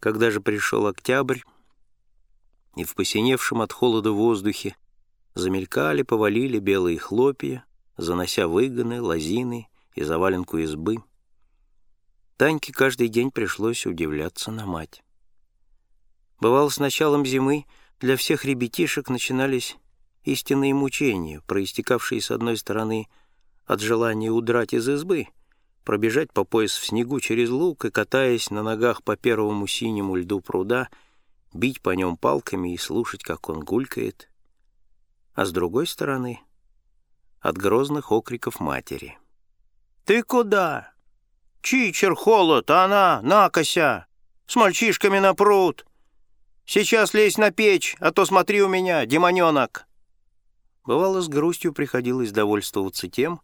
Когда же пришел октябрь, и в посиневшем от холода воздухе замелькали, повалили белые хлопья, занося выгоны, лозины и заваленку избы, Таньке каждый день пришлось удивляться на мать. Бывало, с началом зимы для всех ребятишек начинались истинные мучения, проистекавшие, с одной стороны, от желания удрать из избы, пробежать по пояс в снегу через луг и, катаясь на ногах по первому синему льду пруда, бить по нем палками и слушать, как он гулькает, а с другой стороны — от грозных окриков матери. «Ты куда? Чичер холод, а она накося! С мальчишками на пруд! Сейчас лезь на печь, а то смотри у меня, демоненок!» Бывало, с грустью приходилось довольствоваться тем,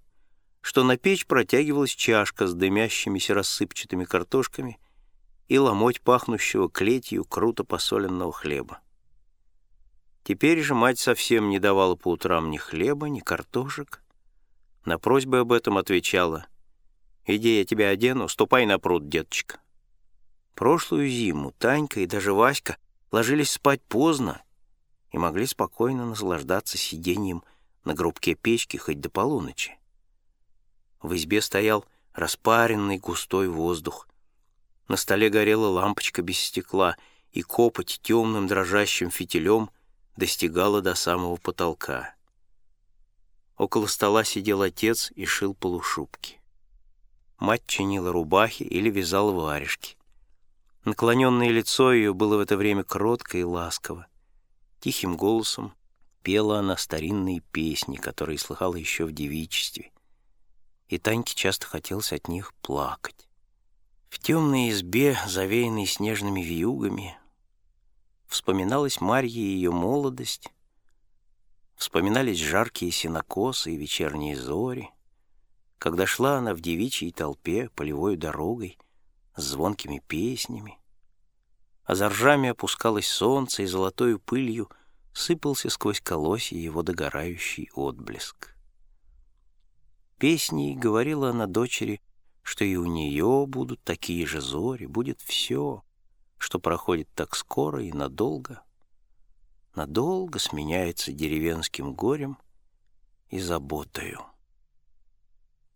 что на печь протягивалась чашка с дымящимися рассыпчатыми картошками и ломоть пахнущего клетью круто посоленного хлеба. Теперь же мать совсем не давала по утрам ни хлеба, ни картошек. На просьбы об этом отвечала, «Иди, я тебя одену, ступай на пруд, деточка». Прошлую зиму Танька и даже Васька ложились спать поздно и могли спокойно наслаждаться сидением на грубке печки хоть до полуночи. В избе стоял распаренный густой воздух. На столе горела лампочка без стекла, и копоть темным дрожащим фитилем достигала до самого потолка. Около стола сидел отец и шил полушубки. Мать чинила рубахи или вязала варежки. Наклоненное лицо ее было в это время кротко и ласково. Тихим голосом пела она старинные песни, которые слыхала еще в девичестве. И Таньке часто хотелось от них плакать. В темной избе, завеянной снежными вьюгами, вспоминалась Марья и ее молодость, вспоминались жаркие сенокосы и вечерние зори, когда шла она в девичьей толпе полевой дорогой, с звонкими песнями, а за ржами опускалось солнце, и золотою пылью сыпался сквозь колосья его догорающий отблеск. Песней говорила она дочери, что и у нее будут такие же зори, будет все, что проходит так скоро и надолго, надолго сменяется деревенским горем и заботою.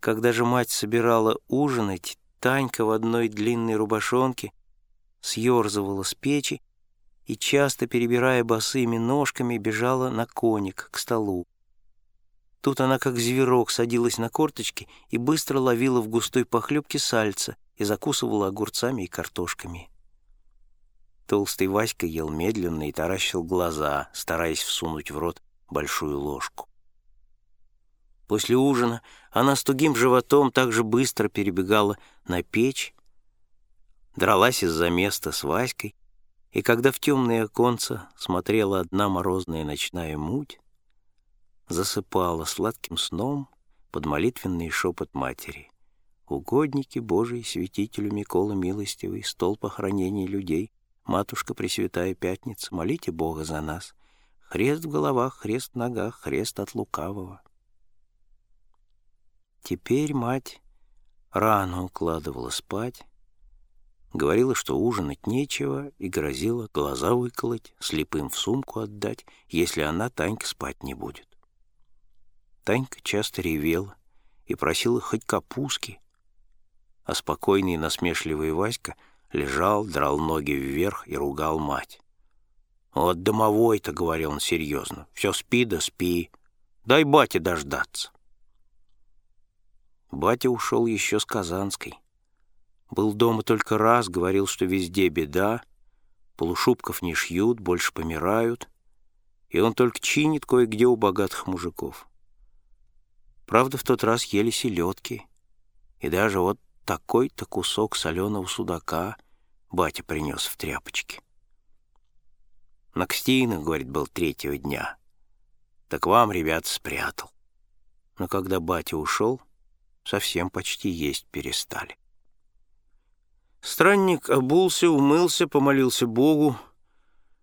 Когда же мать собирала ужинать, Танька в одной длинной рубашонке съерзывала с печи и, часто перебирая босыми ножками, бежала на коник к столу. Тут она, как зверок, садилась на корточки и быстро ловила в густой похлебке сальца и закусывала огурцами и картошками. Толстый Васька ел медленно и таращил глаза, стараясь всунуть в рот большую ложку. После ужина она с тугим животом так же быстро перебегала на печь, дралась из-за места с Васькой, и когда в темные оконца смотрела одна морозная ночная муть, засыпала сладким сном под молитвенный шепот матери. «Угодники Божий, святителю Микола Милостивый, стол похоронений людей, Матушка Пресвятая Пятница, молите Бога за нас. Хрест в головах, хрест в ногах, хрест от лукавого». Теперь мать рано укладывала спать, говорила, что ужинать нечего, и грозила глаза выколоть, слепым в сумку отдать, если она, Танька, спать не будет. Танька часто ревела и просила хоть капуски, а спокойный и насмешливый Васька лежал, драл ноги вверх и ругал мать. «Вот домовой-то», — говорил он серьезно, — «все спи да спи, дай бате дождаться». Батя ушел еще с Казанской. Был дома только раз, говорил, что везде беда, полушубков не шьют, больше помирают, и он только чинит кое-где у богатых мужиков. Правда, в тот раз ели селедки, и даже вот такой-то кусок соленого судака батя принес в тряпочке. На Кстинах, говорит, был третьего дня. Так вам, ребят, спрятал. Но когда батя ушел, совсем почти есть перестали. Странник обулся, умылся, помолился Богу.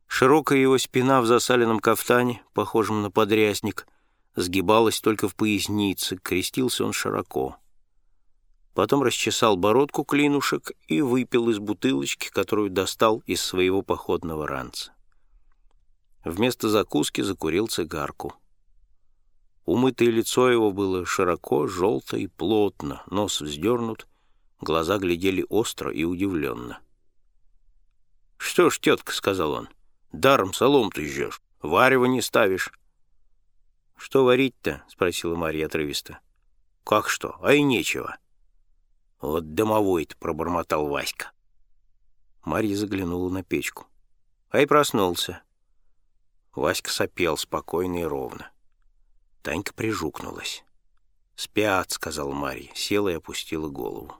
Широкая его спина в засаленном кафтане, похожем на подрясник, сгибалась только в пояснице, крестился он широко. Потом расчесал бородку клинушек и выпил из бутылочки, которую достал из своего походного ранца. Вместо закуски закурил цигарку. Умытое лицо его было широко, желто и плотно, нос вздернут, глаза глядели остро и удивленно. «Что ж, тетка», — сказал он, — «даром солом ты жжешь, варево не ставишь». «Что варить-то?» — спросила Марья отрывисто. «Как что? А и нечего». «Вот домовой-то», — пробормотал Васька. Марья заглянула на печку. А и проснулся. Васька сопел спокойно и ровно. Танька прижукнулась. «Спят», — сказал Марья, села и опустила голову.